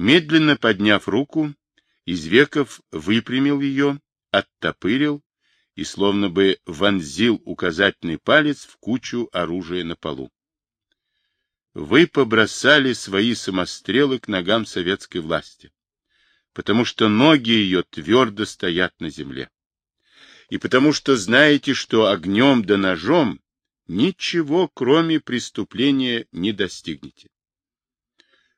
Медленно подняв руку, Извеков выпрямил ее, оттопырил и словно бы вонзил указательный палец в кучу оружия на полу. Вы побросали свои самострелы к ногам советской власти, потому что ноги ее твердо стоят на земле. И потому что знаете, что огнем да ножом ничего, кроме преступления, не достигнете.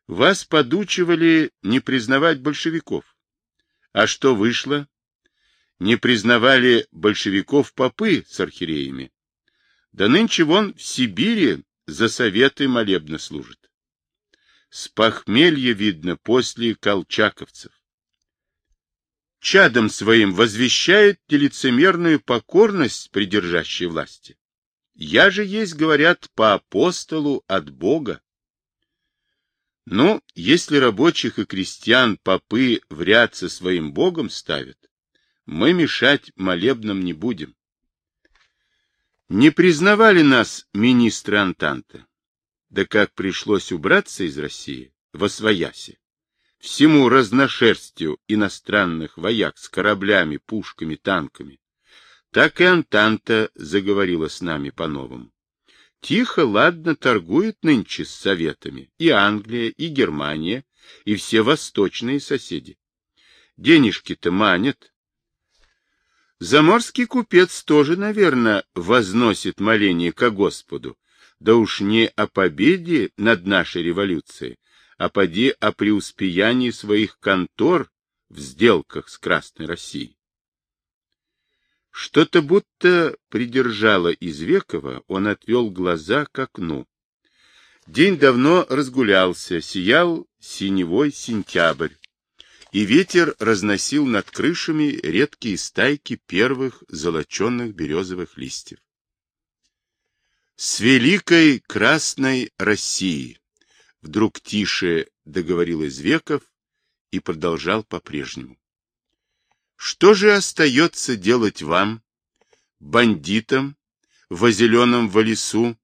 Вас подучивали не признавать большевиков. А что вышло? Не признавали большевиков попы с архиереями. Да нынче вон в Сибири за советы молебно служит. С похмелья видно после колчаковцев. Чадом своим возвещает лицемерную покорность придержащей власти. Я же есть, говорят, по апостолу от Бога. Ну, если рабочих и крестьян попы в ряд со своим Богом ставят, мы мешать молебнам не будем. Не признавали нас министры Антанты. Да как пришлось убраться из России, во свояси, всему разношерстию иностранных вояк с кораблями, пушками, танками, так и Антанта заговорила с нами по-новому. Тихо, ладно торгуют нынче с советами и Англия, и Германия, и все восточные соседи. Денежки-то манят. Заморский купец тоже, наверное, возносит моление ко Господу, да уж не о победе над нашей революцией, а поди о преуспеянии своих контор в сделках с Красной Россией. Что-то будто придержало Извекова, он отвел глаза к окну. День давно разгулялся, сиял синевой сентябрь, и ветер разносил над крышами редкие стайки первых золоченных березовых листьев. «С великой Красной России!» Вдруг тише договорил Извеков и продолжал по-прежнему. Что же остается делать вам, бандитам, во зеленом в лесу,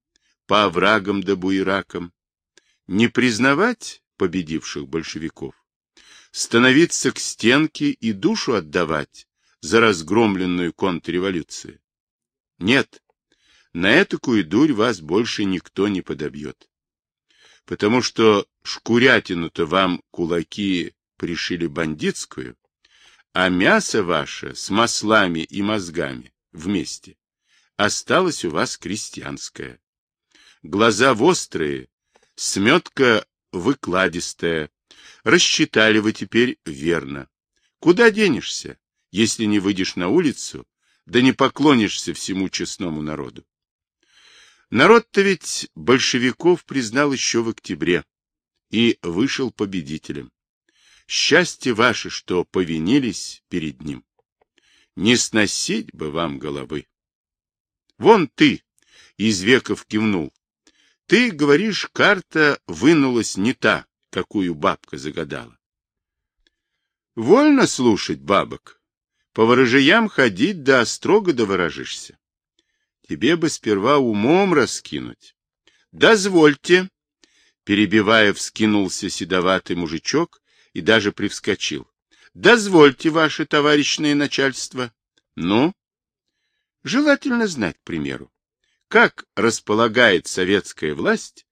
по оврагам да буеракам? Не признавать победивших большевиков? Становиться к стенке и душу отдавать за разгромленную контрреволюцию? Нет, на этакую дурь вас больше никто не подобьет. Потому что шкурятину-то вам кулаки пришили бандитскую, а мясо ваше с маслами и мозгами вместе осталось у вас крестьянское. Глаза вострые, сметка выкладистая. Рассчитали вы теперь верно. Куда денешься, если не выйдешь на улицу, да не поклонишься всему честному народу? Народ-то ведь большевиков признал еще в октябре и вышел победителем. Счастье ваше, что повинились перед ним. Не сносить бы вам головы. Вон ты, из веков кивнул. Ты, говоришь, карта вынулась не та, какую бабка загадала. Вольно слушать бабок. По ворожаям ходить, да строго доворожишься. Тебе бы сперва умом раскинуть. Дозвольте, перебивая, вскинулся седоватый мужичок и даже привскочил. Дозвольте, ваше товарищное начальство. Ну? Желательно знать, к примеру, как располагает советская власть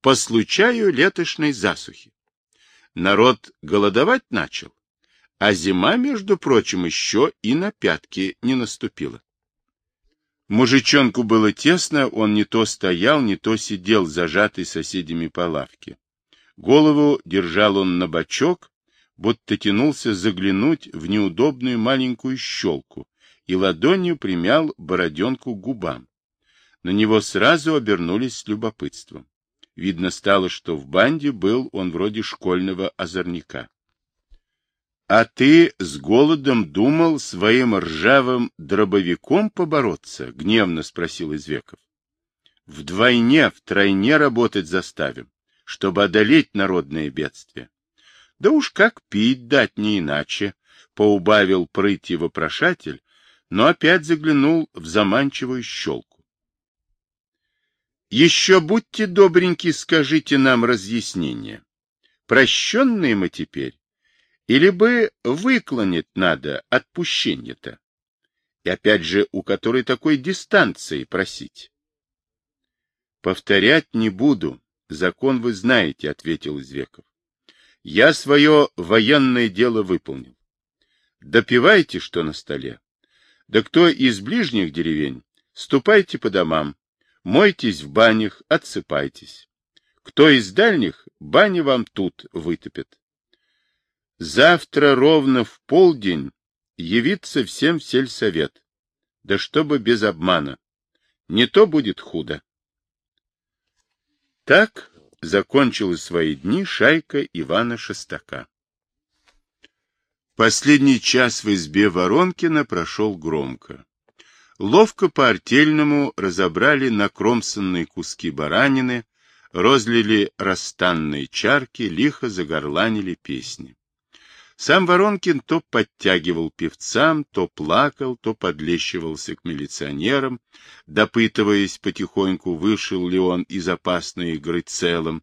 по случаю летошной засухи. Народ голодовать начал, а зима, между прочим, еще и на пятки не наступила. Мужичонку было тесно, он не то стоял, не то сидел, зажатый соседями по лавке. Голову держал он на бочок, будто тянулся заглянуть в неудобную маленькую щелку и ладонью примял бороденку губам. На него сразу обернулись с любопытством. Видно стало, что в банде был он вроде школьного озорника. — А ты с голодом думал своим ржавым дробовиком побороться? — гневно спросил Извеков. — Вдвойне, втройне работать заставим, чтобы одолеть народное бедствие. Да уж как пить дать не иначе, поубавил прыти вопрошатель, но опять заглянул в заманчивую щелку. Еще будьте добреньки, скажите нам разъяснение. прощенные мы теперь, или бы выклонить надо отпущение-то? И опять же, у которой такой дистанции просить? Повторять не буду, закон вы знаете, ответил Извеков. Я свое военное дело выполнил. Допивайте, что на столе. Да кто из ближних деревень, ступайте по домам, мойтесь в банях, отсыпайтесь. Кто из дальних, бани вам тут вытопят. Завтра ровно в полдень явиться всем в сельсовет. Да чтобы без обмана. Не то будет худо. Так закончила свои дни шайка Ивана Шестака. Последний час в избе Воронкина прошел громко. Ловко по-артельному разобрали накромсанные куски баранины, розлили расстанные чарки, лихо загорланили песни. Сам Воронкин то подтягивал певцам, то плакал, то подлещивался к милиционерам, допытываясь потихоньку, вышел ли он из опасной игры целым,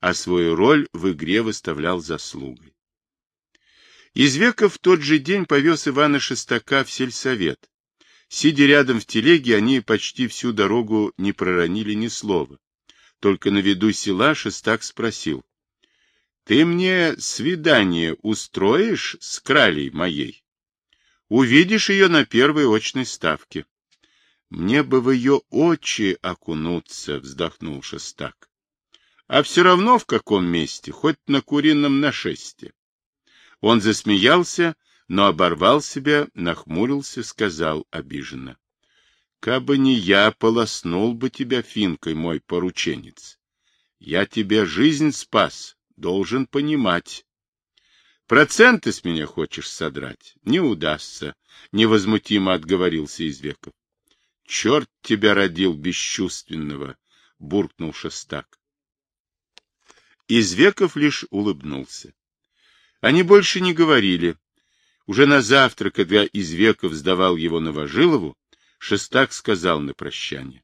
а свою роль в игре выставлял заслугой. Извеков в тот же день повез Ивана Шестака в сельсовет. Сидя рядом в телеге, они почти всю дорогу не проронили ни слова. Только на виду села Шестак спросил. Ты мне свидание устроишь с кралей моей? Увидишь ее на первой очной ставке. Мне бы в ее очи окунуться, вздохнул Шестак. А все равно в каком месте, хоть на курином нашесте. Он засмеялся, но оборвал себя, нахмурился, сказал обиженно. Кабы не я, полоснул бы тебя финкой, мой порученец. Я тебе жизнь спас, должен понимать. Проценты с меня хочешь содрать? Не удастся, — невозмутимо отговорился Извеков. Черт тебя родил бесчувственного, — буркнул Шестак. Извеков лишь улыбнулся. Они больше не говорили. Уже на завтра, когда Извеков сдавал его Новожилову, Шестак сказал на прощание.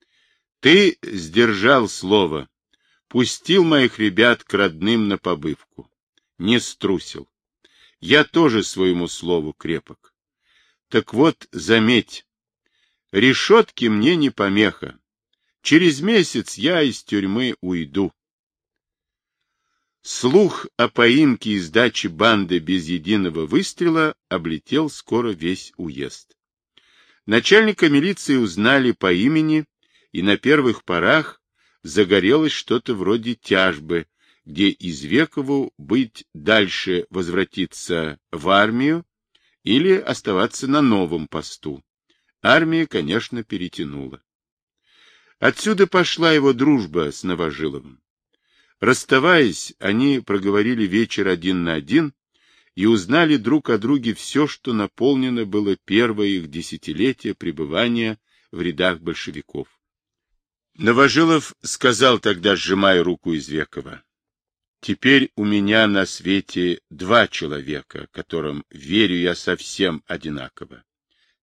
— Ты сдержал слово, Пустил моих ребят к родным на побывку. Не струсил. Я тоже своему слову крепок. Так вот, заметь, решетки мне не помеха. Через месяц я из тюрьмы уйду. Слух о поимке и сдаче банды без единого выстрела облетел скоро весь уезд. Начальника милиции узнали по имени, и на первых порах загорелось что-то вроде тяжбы, где Извекову быть дальше возвратиться в армию или оставаться на новом посту. Армия, конечно, перетянула. Отсюда пошла его дружба с Новожиловым. Расставаясь, они проговорили вечер один на один и узнали друг о друге все, что наполнено было первое их десятилетие пребывания в рядах большевиков. Новожилов сказал тогда, сжимая руку Извекова, «Теперь у меня на свете два человека, которым верю я совсем одинаково.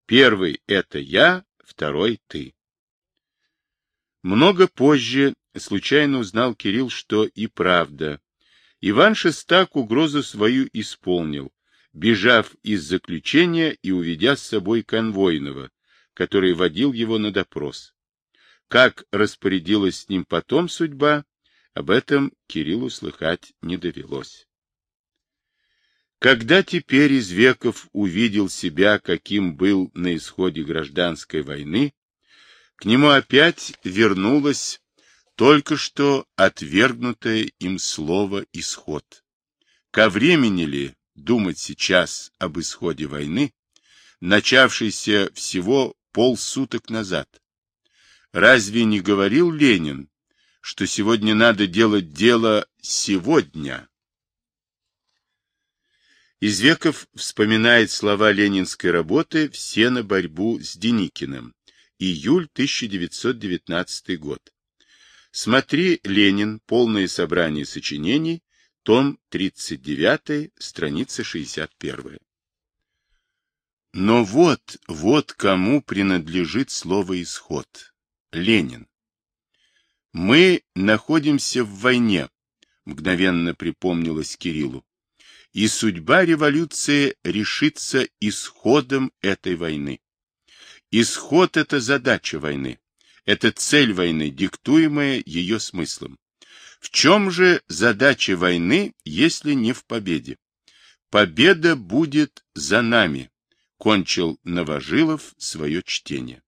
Первый — это я, второй — ты». Много позже случайно узнал Кирилл, что и правда. Иван Шестак угрозу свою исполнил, бежав из заключения и уведя с собой конвойного, который водил его на допрос. Как распорядилась с ним потом судьба, об этом Кириллу слыхать не довелось. Когда теперь из веков увидел себя, каким был на исходе гражданской войны, к нему опять вернулось только что отвергнутое им слово «исход». Ко времени ли думать сейчас об исходе войны, начавшейся всего полсуток назад? Разве не говорил Ленин, что сегодня надо делать дело сегодня? Извеков вспоминает слова ленинской работы «Все на борьбу с Деникиным», июль 1919 год. Смотри «Ленин. Полное собрание сочинений», том 39, страница 61. Но вот, вот кому принадлежит слово «исход». Ленин. Мы находимся в войне, мгновенно припомнилось Кириллу. И судьба революции решится исходом этой войны. Исход — это задача войны. Это цель войны, диктуемая ее смыслом. В чем же задача войны, если не в победе? Победа будет за нами, кончил Новожилов свое чтение.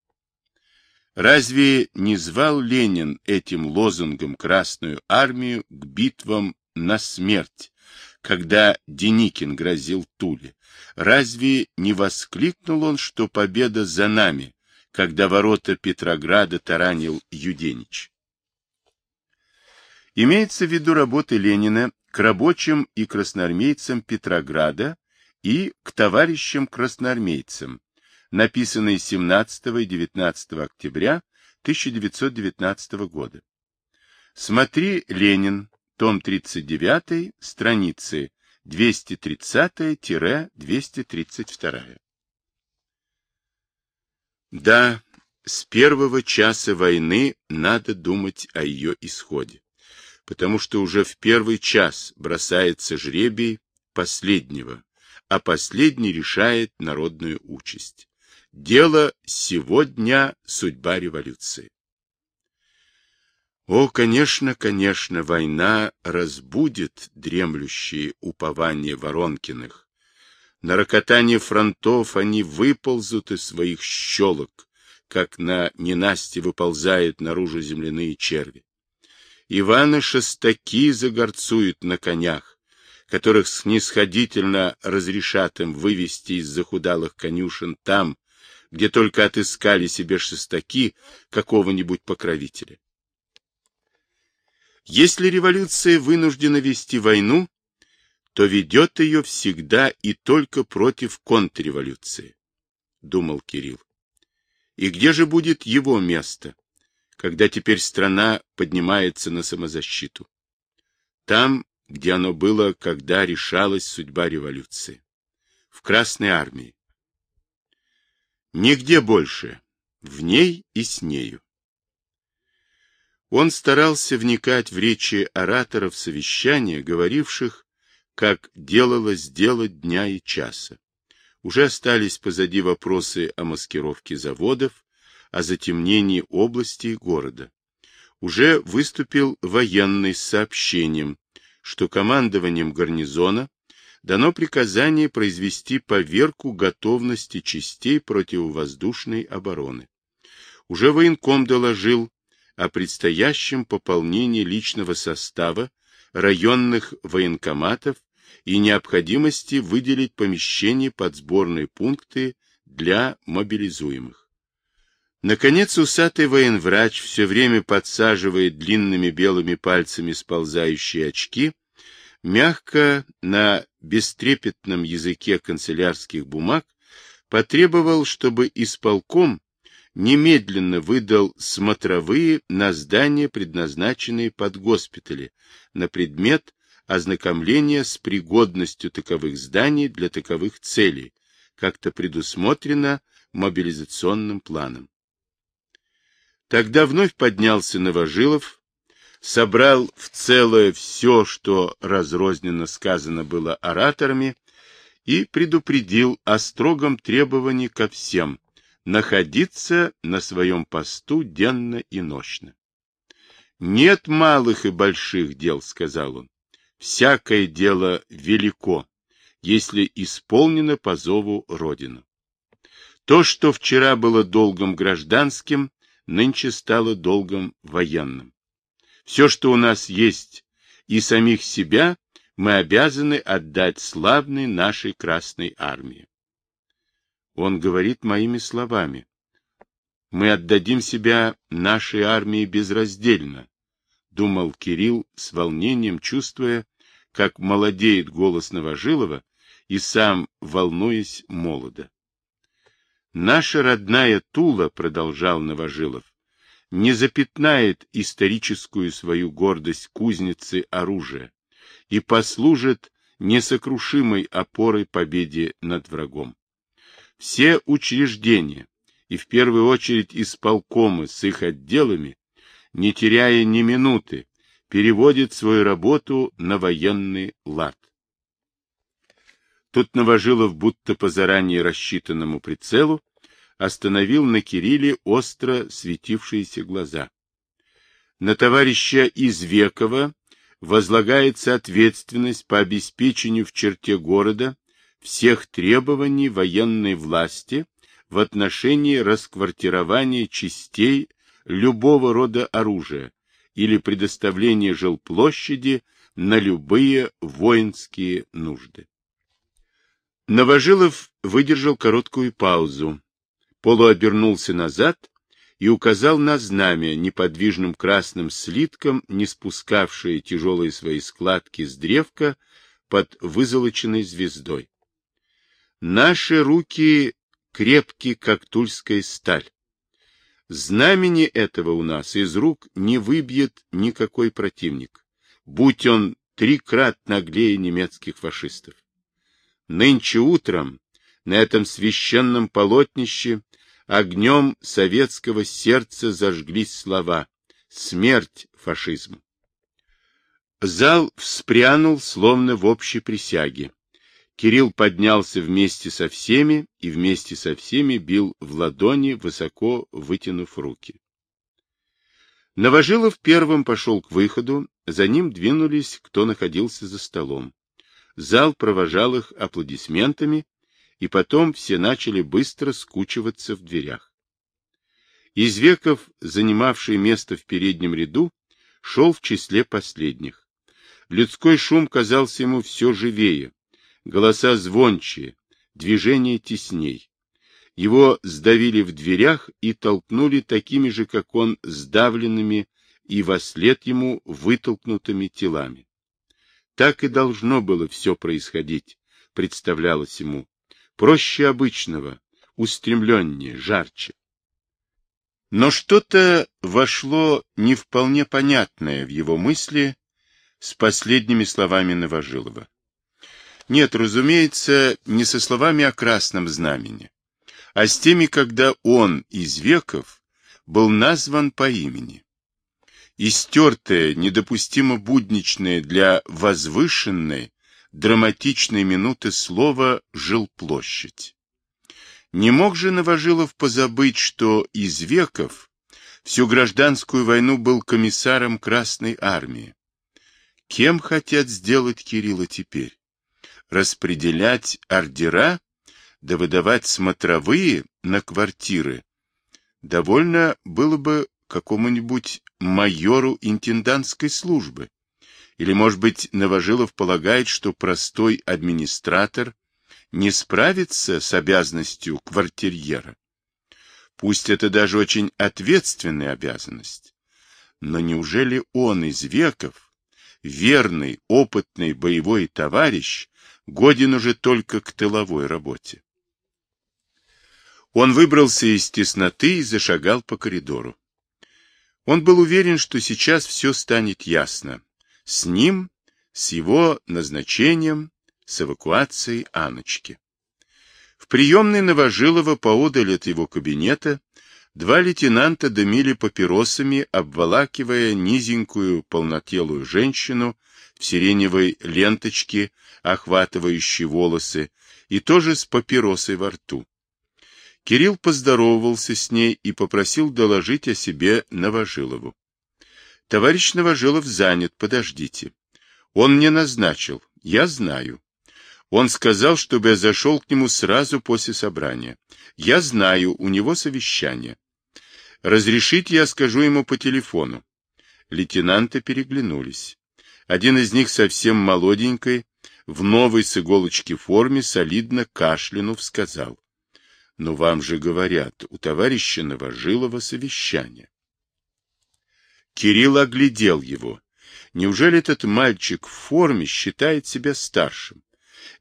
Разве не звал Ленин этим лозунгом Красную армию к битвам на смерть, когда Деникин грозил Туле? Разве не воскликнул он, что победа за нами, когда ворота Петрограда таранил Юденич? Имеется в виду работы Ленина к рабочим и красноармейцам Петрограда и к товарищам-красноармейцам, написанные 17 и 19 октября 1919 года. Смотри Ленин, том 39, страницы 230-232. Да, с первого часа войны надо думать о ее исходе, потому что уже в первый час бросается жребий последнего, а последний решает народную участь. Дело сегодня судьба революции. О, конечно, конечно, война разбудит дремлющие упования Воронкиных. На рокотание фронтов они выползут из своих щелок, как на ненасти выползают наружу земляные черви. Иваны шестаки загорцуют на конях, которых снисходительно разрешат им вывести из захудалых конюшен там, где только отыскали себе шестаки какого-нибудь покровителя. Если революция вынуждена вести войну, то ведет ее всегда и только против контрреволюции, думал Кирилл. И где же будет его место, когда теперь страна поднимается на самозащиту? Там, где оно было, когда решалась судьба революции. В Красной армии. Нигде больше. В ней и с нею. Он старался вникать в речи ораторов совещания, говоривших, как делалось дело дня и часа. Уже остались позади вопросы о маскировке заводов, о затемнении области и города. Уже выступил военный с сообщением, что командованием гарнизона дано приказание произвести поверку готовности частей противовоздушной обороны. Уже военком доложил, о предстоящем пополнении личного состава районных военкоматов и необходимости выделить помещения под сборные пункты для мобилизуемых. Наконец усатый военврач, все время подсаживая длинными белыми пальцами сползающие очки, мягко на бестрепетном языке канцелярских бумаг потребовал, чтобы исполком немедленно выдал смотровые на здания, предназначенные под госпитали, на предмет ознакомления с пригодностью таковых зданий для таковых целей, как-то предусмотрено мобилизационным планом. Тогда вновь поднялся Новожилов, собрал в целое все, что разрозненно сказано было ораторами, и предупредил о строгом требовании ко всем, находиться на своем посту денно и нощно. «Нет малых и больших дел», — сказал он. «Всякое дело велико, если исполнено по зову Родину. То, что вчера было долгом гражданским, нынче стало долгом военным. Все, что у нас есть, и самих себя, мы обязаны отдать славной нашей Красной Армии. Он говорит моими словами. Мы отдадим себя нашей армии безраздельно, думал Кирилл с волнением, чувствуя, как молодеет голос Новожилова и сам волнуясь молодо. Наша родная Тула, продолжал Новожилов, не запятнает историческую свою гордость кузницы оружия и послужит несокрушимой опорой победе над врагом. Все учреждения, и в первую очередь исполкомы с их отделами, не теряя ни минуты, переводит свою работу на военный лад. Тут Новожилов, будто по заранее рассчитанному прицелу, остановил на Кирилле остро светившиеся глаза. На товарища Извекова возлагается ответственность по обеспечению в черте города всех требований военной власти в отношении расквартирования частей любого рода оружия или предоставления жилплощади на любые воинские нужды. Новожилов выдержал короткую паузу, полуобернулся назад и указал на знамя неподвижным красным слитком, не спускавшее тяжелые свои складки с древка под вызолоченной звездой. Наши руки крепки, как тульская сталь. Знамени этого у нас из рук не выбьет никакой противник, будь он трикрат наглее немецких фашистов. Нынче утром на этом священном полотнище огнем советского сердца зажглись слова «Смерть фашизму». Зал вспрянул, словно в общей присяге. Кирилл поднялся вместе со всеми и вместе со всеми бил в ладони, высоко вытянув руки. Новожилов первым пошел к выходу, за ним двинулись, кто находился за столом. Зал провожал их аплодисментами, и потом все начали быстро скучиваться в дверях. Извеков, занимавший место в переднем ряду, шел в числе последних. Людской шум казался ему все живее, голоса звонче, движения тесней. Его сдавили в дверях и толкнули такими же, как он, сдавленными и вослед ему вытолкнутыми телами. Так и должно было все происходить, представлялось ему, проще обычного, устремленнее, жарче. Но что-то вошло не вполне понятное в его мысли с последними словами Новожилова. Нет, разумеется, не со словами о красном знамени, а с теми, когда он из веков был назван по имени. Истертое, недопустимо будничное для возвышенной, драматичной минуты слова «жилплощадь». Не мог же Новожилов позабыть, что из веков всю гражданскую войну был комиссаром Красной Армии. Кем хотят сделать Кирилла теперь? Распределять ордера, да выдавать смотровые на квартиры? Довольно было бы какому-нибудь майору интендантской службы. Или, может быть, Новожилов полагает, что простой администратор не справится с обязанностью квартирьера? Пусть это даже очень ответственная обязанность. Но неужели он из веков, верный, опытный боевой товарищ, годен уже только к тыловой работе? Он выбрался из тесноты и зашагал по коридору. Он был уверен, что сейчас все станет ясно с ним, с его назначением, с эвакуацией Аночки. В приемной Новожилова поодаль от его кабинета два лейтенанта дымили папиросами, обволакивая низенькую полнотелую женщину в сиреневой ленточке, охватывающей волосы, и тоже с папиросой во рту. Кирилл поздоровался с ней и попросил доложить о себе Новожилову. Товарищ Новожилов занят, подождите. Он мне назначил, я знаю. Он сказал, чтобы я зашел к нему сразу после собрания. Я знаю, у него совещание. Разрешите, я скажу ему по телефону. Лейтенанты переглянулись. Один из них совсем молоденький, в новой с иголочки форме, солидно кашлянув, сказал. Но вам же говорят, у товарища Новожилова совещание. Кирилл оглядел его. Неужели этот мальчик в форме считает себя старшим?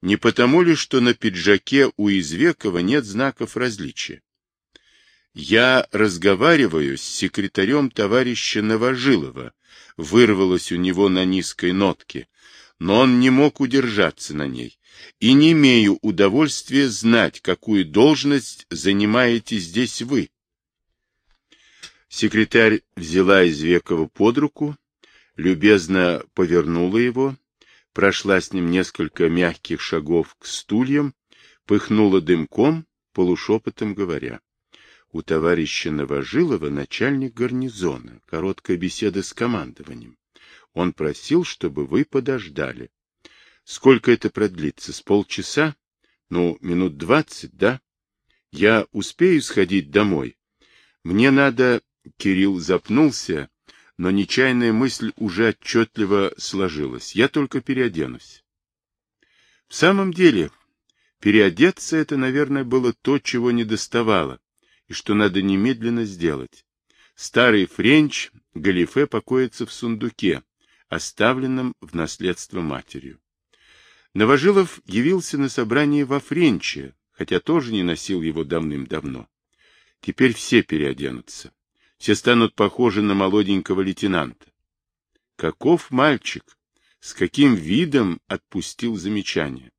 Не потому ли, что на пиджаке у Извекова нет знаков различия? Я разговариваю с секретарем товарища Новожилова, вырвалось у него на низкой нотке, но он не мог удержаться на ней. И не имею удовольствия знать, какую должность занимаете здесь вы. Секретарь взяла Извекова под руку, любезно повернула его, прошла с ним несколько мягких шагов к стульям, пыхнула дымком, полушепотом говоря. У товарища Новожилова начальник гарнизона, короткая беседа с командованием. Он просил, чтобы вы подождали. Сколько это продлится? С полчаса? Ну, минут двадцать, да? Я успею сходить домой? Мне надо... Кирилл запнулся, но нечаянная мысль уже отчетливо сложилась. Я только переоденусь. В самом деле, переодеться это, наверное, было то, чего не доставало, и что надо немедленно сделать. Старый френч галифе покоится в сундуке, оставленном в наследство матерью. Новожилов явился на собрание во френче, хотя тоже не носил его давным-давно. Теперь все переоденутся. Все станут похожи на молоденького лейтенанта. Каков мальчик! С каким видом отпустил замечание.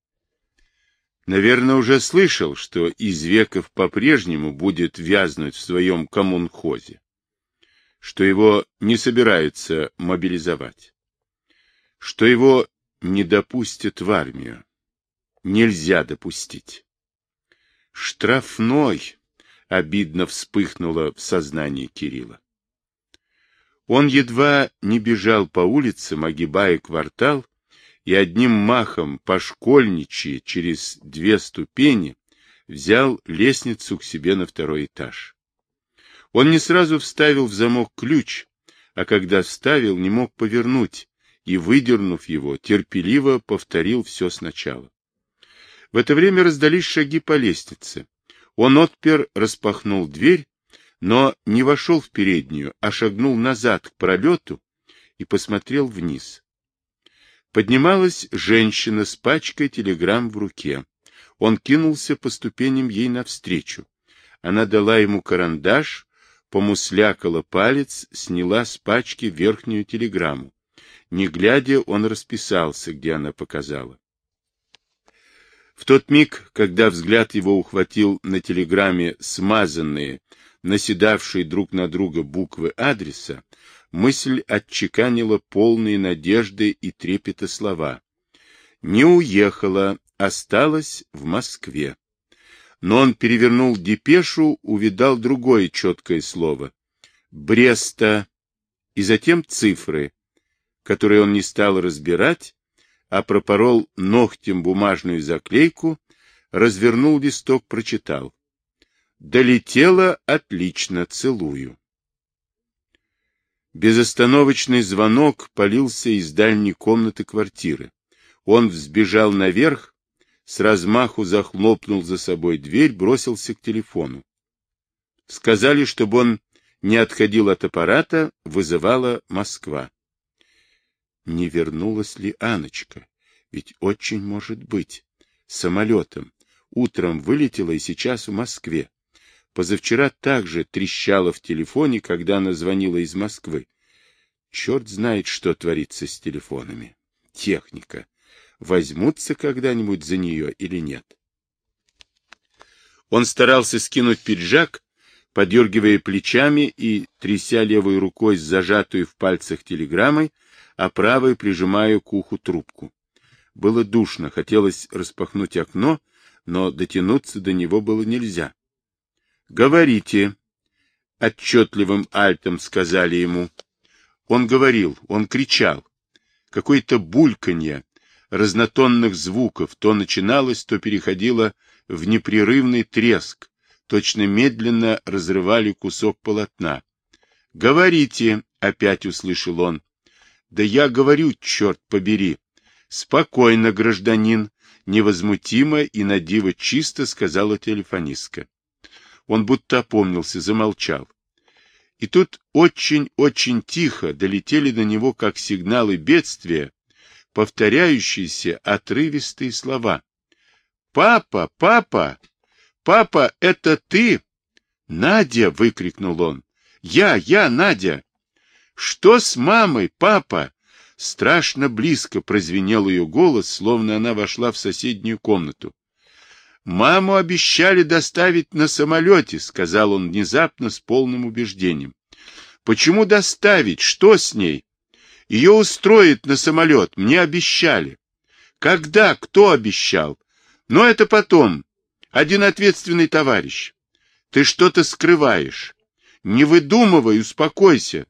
Наверное, уже слышал, что Извеков по-прежнему будет вязнуть в своем коммунхозе, что его не собираются мобилизовать, что его не допустят в армию. Нельзя допустить. Штрафной обидно вспыхнуло в сознании Кирилла. Он едва не бежал по улицам, огибая квартал, и одним махом пошкольничьи через две ступени взял лестницу к себе на второй этаж. Он не сразу вставил в замок ключ, а когда вставил, не мог повернуть, и, выдернув его, терпеливо повторил все сначала. В это время раздались шаги по лестнице. Он отпер, распахнул дверь, но не вошел в переднюю, а шагнул назад к пролету и посмотрел вниз. Поднималась женщина с пачкой телеграмм в руке. Он кинулся по ступеням ей навстречу. Она дала ему карандаш, помуслякала палец, сняла с пачки верхнюю телеграмму. Не глядя, он расписался, где она показала. В тот миг, когда взгляд его ухватил на телеграмме смазанные, наседавшие друг на друга буквы адреса, мысль отчеканила полные надежды и трепета слова. Не уехала, осталась в Москве. Но он перевернул депешу, увидал другое четкое слово. Бреста, и затем цифры, которые он не стал разбирать, а пропорол ногтем бумажную заклейку, развернул листок, прочитал. Долетело отлично, целую. Безостановочный звонок полился из дальней комнаты квартиры. Он взбежал наверх, с размаху захлопнул за собой дверь, бросился к телефону. Сказали, чтобы он не отходил от аппарата, вызывала Москва. Не вернулась ли Аночка? Ведь очень может быть. Самолетом. Утром вылетела и сейчас в Москве. Позавчера также трещала в телефоне, когда она звонила из Москвы. Черт знает, что творится с телефонами. Техника. Возьмутся когда-нибудь за нее или нет. Он старался скинуть пиджак, подергивая плечами и, тряся левой рукой с зажатой в пальцах телеграммой, а правой прижимаю к уху трубку. Было душно, хотелось распахнуть окно, но дотянуться до него было нельзя. — Говорите, — отчетливым альтом сказали ему. Он говорил, он кричал. Какое-то бульканье разнотонных звуков то начиналось, то переходило в непрерывный треск, точно медленно разрывали кусок полотна. — Говорите, — опять услышал он. Да я говорю, черт побери. Спокойно, гражданин, невозмутимо и надиво чисто сказала телефонистка. Он будто опомнился, замолчал. И тут очень-очень тихо долетели до него, как сигналы бедствия, повторяющиеся отрывистые слова. «Папа! Папа! Папа, это ты!» «Надя!» — выкрикнул он. «Я! Я, Надя!» «Что с мамой, папа?» Страшно близко прозвенел ее голос, словно она вошла в соседнюю комнату. «Маму обещали доставить на самолете», — сказал он внезапно с полным убеждением. «Почему доставить? Что с ней?» Ее устроит на самолет, мне обещали. Когда? Кто обещал? Но это потом. Один ответственный товарищ. Ты что-то скрываешь. Не выдумывай, успокойся.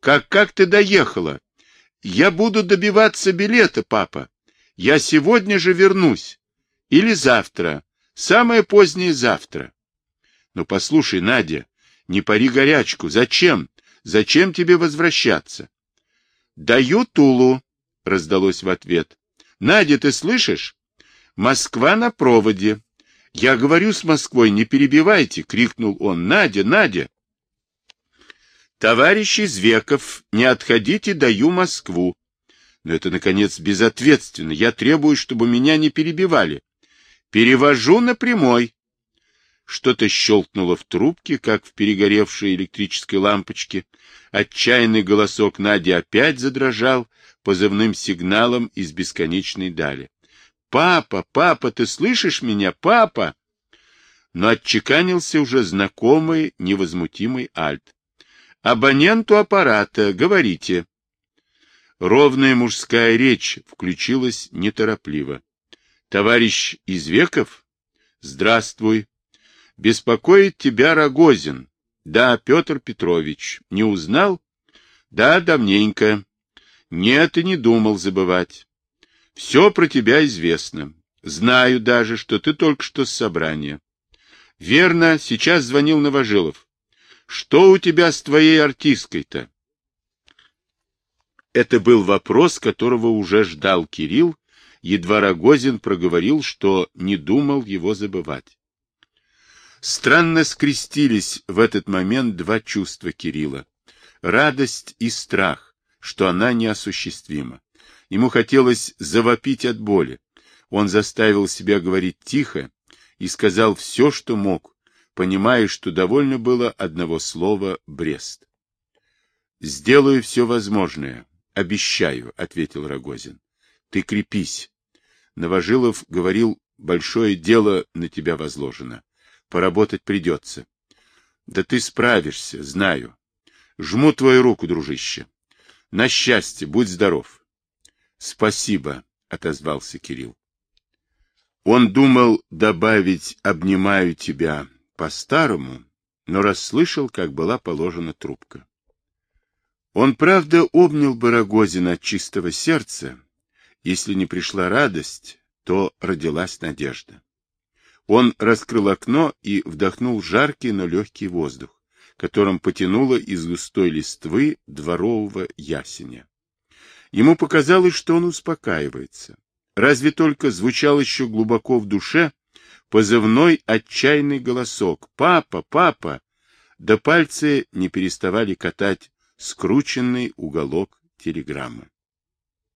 Как, как ты доехала? Я буду добиваться билета, папа. Я сегодня же вернусь. Или завтра. Самое позднее завтра. Ну, послушай, Надя, не пари горячку. Зачем? Зачем тебе возвращаться? Даю Тулу, раздалось в ответ. Надя, ты слышишь? Москва на проводе. Я говорю с Москвой, не перебивайте, крикнул он. Надя, Надя. Товарищ Извеков, не отходите, даю Москву. Но это, наконец, безответственно. Я требую, чтобы меня не перебивали. Перевожу на прямой. Что-то щелкнуло в трубке, как в перегоревшей электрической лампочке. Отчаянный голосок Нади опять задрожал позывным сигналом из бесконечной дали. «Папа, папа, ты слышишь меня, папа?» Но отчеканился уже знакомый невозмутимый альт. «Абоненту аппарата, говорите». Ровная мужская речь включилась неторопливо. «Товарищ Извеков? Здравствуй. Беспокоит тебя Рогозин. Да, Петр Петрович. Не узнал? Да, давненько. Нет, и не думал забывать. Все про тебя известно. Знаю даже, что ты только что с собрания. Верно, сейчас звонил Новожилов. Что у тебя с твоей артисткой-то? Это был вопрос, которого уже ждал Кирилл, едва Рогозин проговорил, что не думал его забывать. Странно скрестились в этот момент два чувства Кирилла. Радость и страх, что она неосуществима. Ему хотелось завопить от боли. Он заставил себя говорить тихо и сказал все, что мог, понимая, что довольно было одного слова «Брест». «Сделаю все возможное, обещаю», — ответил Рогозин. «Ты крепись». Новожилов говорил, большое дело на тебя возложено. Поработать придется. Да ты справишься, знаю. Жму твою руку, дружище. На счастье, будь здоров. Спасибо, отозвался Кирилл. Он думал добавить «обнимаю тебя» по-старому, но расслышал, как была положена трубка. Он, правда, обнял бы Рогозина от чистого сердца. Если не пришла радость, то родилась надежда. Он раскрыл окно и вдохнул жаркий, но легкий воздух, которым потянуло из густой листвы дворового ясеня. Ему показалось, что он успокаивается. Разве только звучал еще глубоко в душе позывной отчаянный голосок «Папа! Папа!» Да пальцы не переставали катать скрученный уголок телеграммы.